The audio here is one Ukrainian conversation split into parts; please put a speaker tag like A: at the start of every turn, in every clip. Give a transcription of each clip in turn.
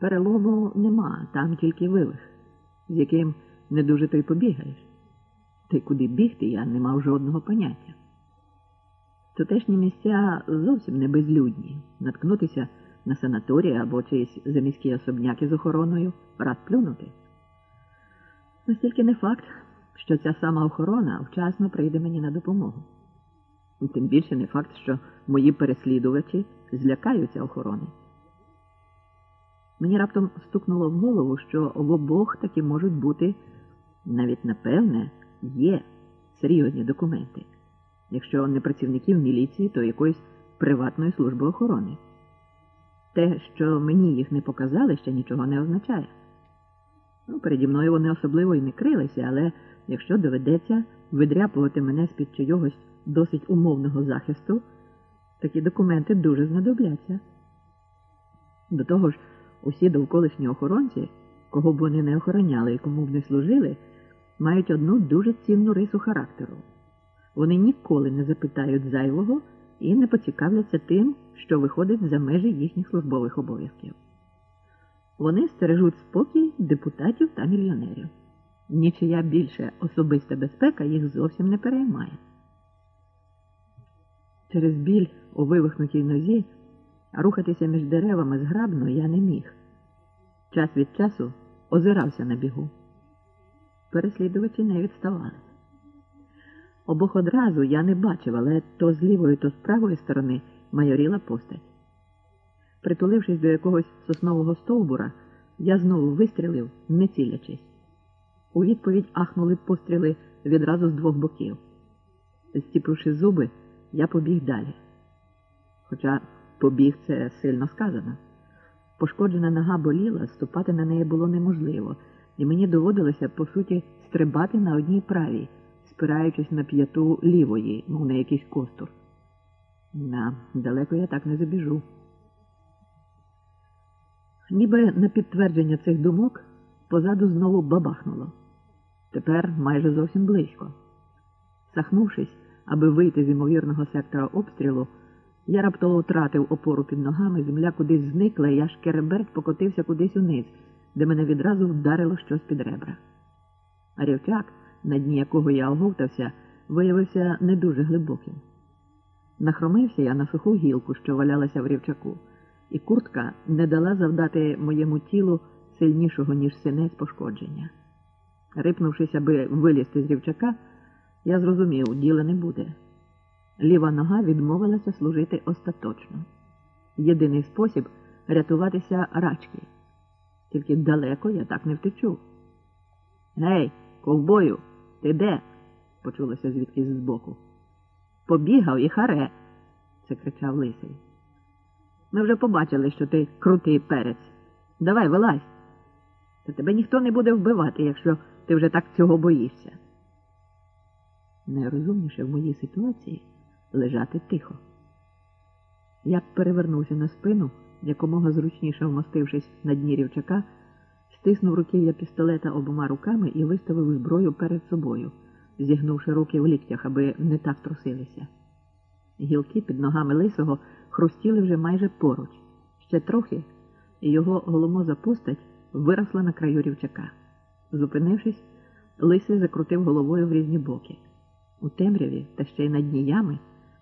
A: Перелому нема, там тільки вивих, з яким не дуже то й побігаєш. Й куди бігти я не мав жодного поняття. Тутешні місця зовсім не безлюдні. Наткнутися на санаторії або чиїсь заміські особняки з охороною, раз плюнути. Настільки не факт, що ця сама охорона вчасно прийде мені на допомогу. І Тим більше не факт, що мої переслідувачі злякаються охорони. Мені раптом стукнуло в голову, що в обох таки можуть бути, навіть напевне, є серйозні документи. Якщо не працівників міліції, то якоїсь приватної служби охорони. Те, що мені їх не показали, ще нічого не означає. Ну, переді мною вони особливо і не крилися, але якщо доведеться видряпувати мене з-під чийогось досить умовного захисту, такі документи дуже знадобляться. До того ж, усі довколишні охоронці, кого б вони не охороняли і кому б не служили, мають одну дуже цінну рису характеру. Вони ніколи не запитають зайвого і не поцікавляться тим, що виходить за межі їхніх службових обов'язків. Вони стережуть спокій депутатів та мільйонерів. Нічия більше особиста безпека їх зовсім не переймає. Через біль у вивихнутій нозі рухатися між деревами зграбно я не міг. Час від часу озирався на бігу. Переслідувачі не відставали. Обох одразу я не бачив, але то з лівої, то з правої сторони майоріла постать. Притулившись до якогось соснового стовбура, я знову вистрілив, не цілячись. У відповідь ахнули постріли відразу з двох боків. Стіпивши зуби, я побіг далі. Хоча побіг це сильно сказано. Пошкоджена нога боліла, ступати на неї було неможливо, і мені доводилося, по суті, стрибати на одній правій, спираючись на п'яту лівої, мов на якийсь костур. На, далеко я так не забіжу. Ніби на підтвердження цих думок позаду знову бабахнуло. Тепер майже зовсім близько. Сахнувшись, аби вийти з ймовірного сектора обстрілу, я раптово втратив опору під ногами, земля кудись зникла, і я шкереберть покотився кудись униз, де мене відразу вдарило щось під ребра. А рівчак, на дні якого я оговтався, виявився не дуже глибоким. Нахромився я на суху гілку, що валялася в рівчаку, і куртка не дала завдати моєму тілу сильнішого, ніж синець пошкодження. Рипнувшись, аби вилізти з рівчака, я зрозумів, діла не буде. Ліва нога відмовилася служити остаточно. Єдиний спосіб рятуватися рачки. Тільки далеко я так не втечу. Гей, ковбою, ти де? почулося звідкись збоку. Побігав і харе, це кричав лисий. Ми вже побачили, що ти крутий перець. Давай, вилазь. Та тебе ніхто не буде вбивати, якщо ти вже так цього боїшся. Найрозумніше в моїй ситуації лежати тихо. Я перевернувся на спину, якомога зручніше вмостившись на дні рівчака, стиснув руків'я пістолета обома руками і виставив зброю перед собою, зігнувши руки в ліктях, аби не так трусилися. Гілки під ногами лисого хрустіли вже майже поруч. Ще трохи, і його голомоза постать виросла на краю рівчака. Зупинившись, лисий закрутив головою в різні боки. У темряві та ще й на дні ями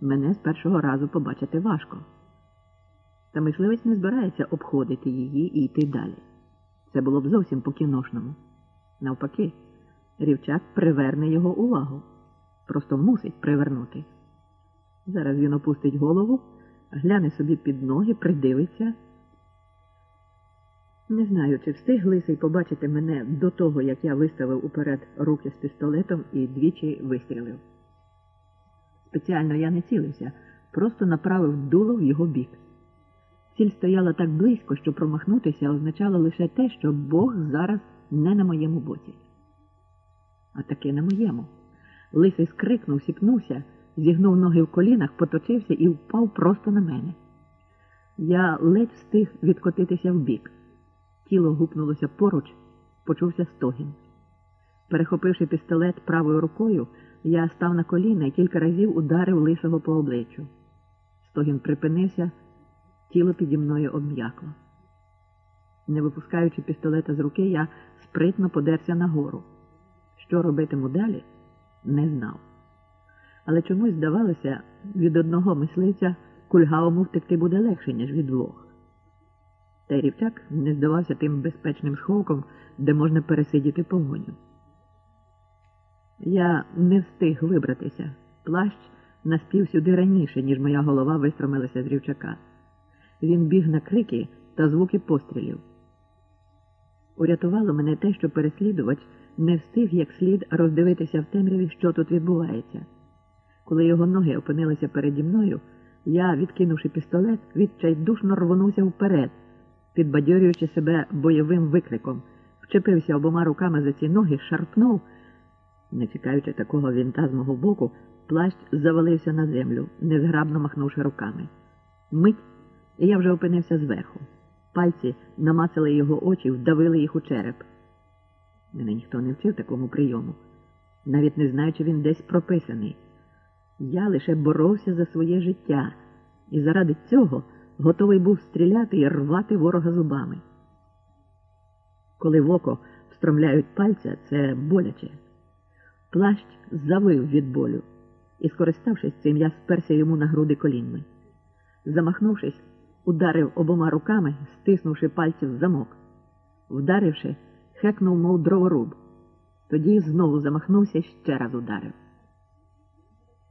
A: мене з першого разу побачити важко. Та мисливець не збирається обходити її і йти далі. Це було б зовсім по кіношному. Навпаки, рівчак приверне його увагу. Просто мусить привернути. Зараз він опустить голову, гляне собі під ноги, придивиться. Не знаю, чи встиг лисий побачити мене до того, як я виставив уперед руки з пістолетом і двічі вистрілив. Спеціально я не цілився, просто направив дуло в його бік. Ціль стояла так близько, що промахнутися означало лише те, що Бог зараз не на моєму боці. А таки на моєму. Лисий скрикнув, сіпнувся, зігнув ноги в колінах, поточився і впав просто на мене. Я ледь встиг відкотитися вбік. Тіло гупнулося поруч, почувся стогін. Перехопивши пістолет правою рукою, я став на коліна і кілька разів ударив лисого по обличчю. Стогін припинився, тіло піді мною обм'якло. Не випускаючи пістолета з руки, я спритно подерся нагору. Що робитиму далі, не знав. Але чомусь здавалося, від одного мисливця кульгавому втекти буде легше, ніж від двох. Та й рівчак не здавався тим безпечним сховком, де можна пересидіти погоню. Я не встиг вибратися. Плащ наспів сюди раніше, ніж моя голова вистромилася з рівчака. Він біг на крики та звуки пострілів. Урятувало мене те, що переслідувач не встиг як слід роздивитися в темряві, що тут відбувається. Коли його ноги опинилися переді мною, я, відкинувши пістолет, відчайдушно рвонувся вперед, підбадьорюючи себе бойовим викриком, вчепився обома руками за ці ноги, шарпнув. Не чекаючи такого вінта з мого боку, плащ завалився на землю, незграбно махнувши руками. Мить, і я вже опинився зверху. Пальці намацали його очі, вдавили їх у череп. Мене ніхто не вчив такому прийому, навіть не знаючи, він десь прописаний. Я лише боровся за своє життя і заради цього готовий був стріляти і рвати ворога зубами. Коли в око встромляють пальця, це боляче. Плащ завив від болю, і, скориставшись цим, я сперся йому на груди коліньми. Замахнувшись, ударив обома руками, стиснувши пальці в замок. Вдаривши, хекнув, мов дроворуб. Тоді знову замахнувся і ще раз ударив.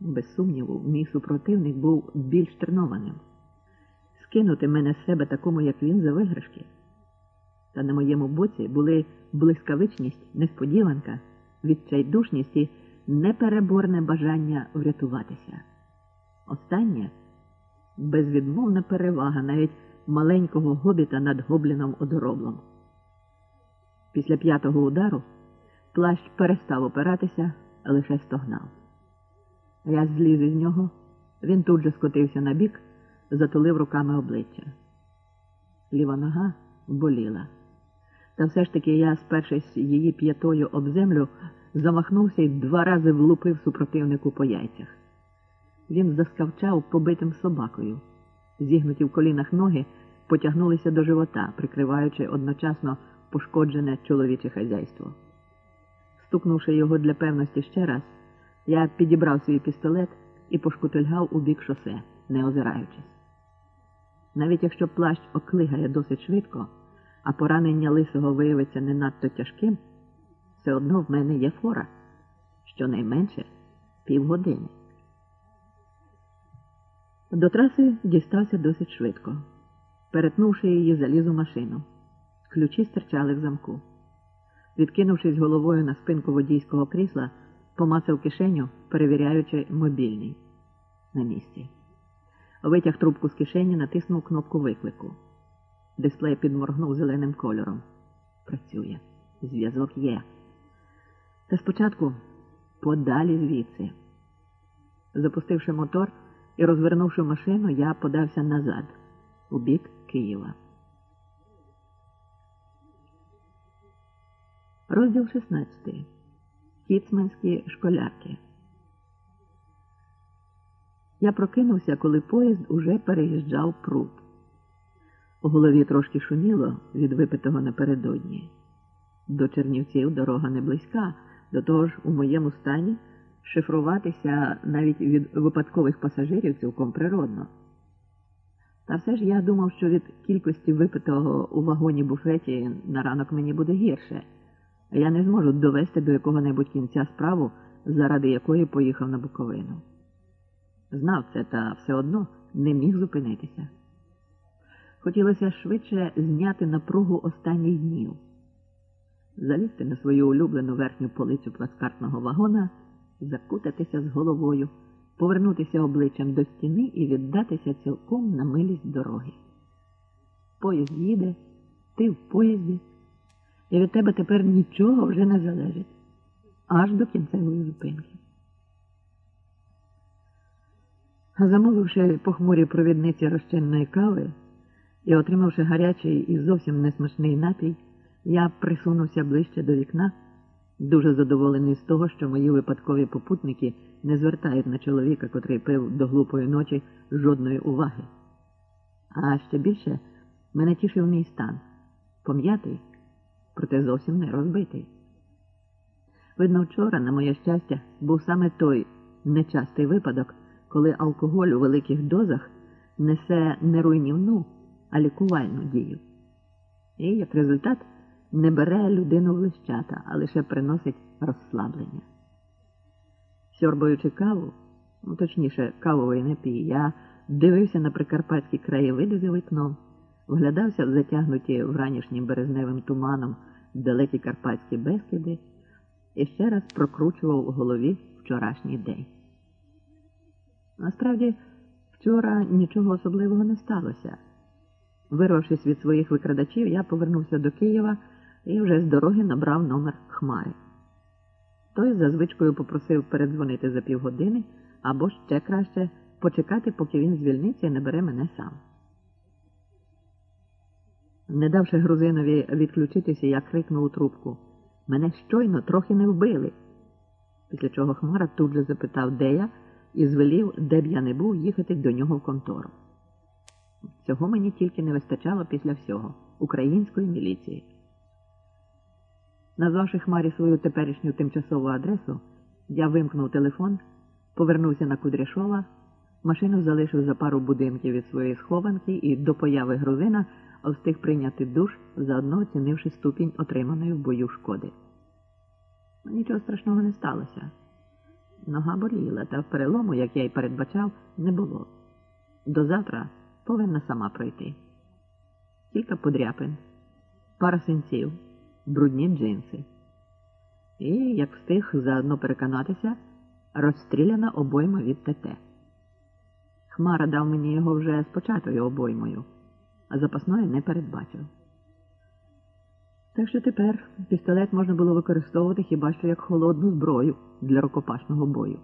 A: Без сумніву, мій супротивник був більш тренованим. Скинути мене з себе такому, як він, за виграшки. Та на моєму боці були блискавичність, несподіванка, відчайдушність і непереборне бажання врятуватися. Останнє безвідмовна перевага навіть маленького гобіта над гобліном одороблом. Після п'ятого удару плащ перестав опиратися, лише стогнав. Я зліз із нього, він тут же скотився на бік, затулив руками обличчя. Ліва нога боліла. Та все ж таки я, спершись її п'ятою об землю, замахнувся і два рази влупив супротивнику по яйцях. Він заскавчав побитим собакою. Зігнуті в колінах ноги потягнулися до живота, прикриваючи одночасно пошкоджене чоловіче хазяйство. Стукнувши його для певності ще раз, я підібрав свій пістолет і пошкутильгав у бік шосе, не озираючись. Навіть якщо плащ оклигає досить швидко, а поранення лисого виявиться не надто тяжким, все одно в мене є фора, щонайменше півгодини. До траси дістався досить швидко. Перетнувши її, заліз у машину. Ключі стирчали в замку. Відкинувшись головою на спинку водійського крісла, помацав кишеню, перевіряючи мобільний на місці. Витяг трубку з кишені, натиснув кнопку виклику. Дисплей підморгнув зеленим кольором. Працює. Зв'язок є. Та спочатку подалі звідси. Запустивши мотор і розвернувши машину, я подався назад, у бік Києва. Розділ 16. Кіцманські школярки. Я прокинувся, коли поїзд уже переїжджав пруд. У голові трошки шуміло від випитого напередодні. До Чернівців дорога не близька, до того ж, у моєму стані шифруватися навіть від випадкових пасажирів цілком природно. Та все ж я думав, що від кількості випитого у вагоні буфеті на ранок мені буде гірше, я не зможу довести до якого-небудь кінця справу, заради якої поїхав на Буковину. Знав це, та все одно не міг зупинитися. Хотілося швидше зняти напругу останніх днів, залізти на свою улюблену верхню полицю плацкартного вагона, закутатися з головою, повернутися обличчям до стіни і віддатися цілком на милість дороги. Поїзд їде, ти в поїзді, і від тебе тепер нічого вже не залежить аж до кінцевої зупинки. Замовивши похмурі провідниці розчинної кави і отримавши гарячий і зовсім несмачний напій, я присунувся ближче до вікна, дуже задоволений з того, що мої випадкові попутники не звертають на чоловіка, котрий пив до глупої ночі жодної уваги. А ще більше мене тішив мій стан. пом'ятий, проте зовсім не розбитий. Видно, вчора, на моє щастя, був саме той нечастий випадок, коли алкоголь у великих дозах несе не руйнівну, а лікувальну дію. І, як результат, не бере людину в лищата, а лише приносить розслаблення. Сьорбаючи каву, ну, точніше, кавовий напій, я дивився на прикарпатські краєвиди за вікном, вглядався в затягнуті вранішнім березневим туманом далекі карпатські безкиди і ще раз прокручував у голові вчорашній день. Насправді, вчора нічого особливого не сталося. Вирвавшись від своїх викрадачів, я повернувся до Києва і вже з дороги набрав номер Хмари. Той за звичкою попросив передзвонити за півгодини або ще краще почекати, поки він звільниться і не бере мене сам. Не давши грузинові відключитися, я крикнув у трубку Мене щойно трохи не вбили. Після чого Хмара тут же запитав, де я, і звелів, де б я не був, їхати до нього в контору. Цього мені тільки не вистачало після всього української міліції. Назвавши Хмарі свою теперішню тимчасову адресу, я вимкнув телефон, повернувся на Кудряшова, машину залишив за пару будинків від своєї схованки і до появи грузина встиг прийняти душ, заодно оцінивши ступінь отриманої в бою шкоди. Нічого страшного не сталося. Нога боліла, та перелому, як я й передбачав, не було. До завтра повинна сама пройти. Кілька подряпин, пара синців, брудні джинси. І, як встиг заодно переконатися, розстріляна обойма від ТТ. Хмара дав мені його вже з початою обоймою, а запасної не передбачив. Так що тепер пістолет можна було використовувати хіба що як холодну зброю для рукопашного бою.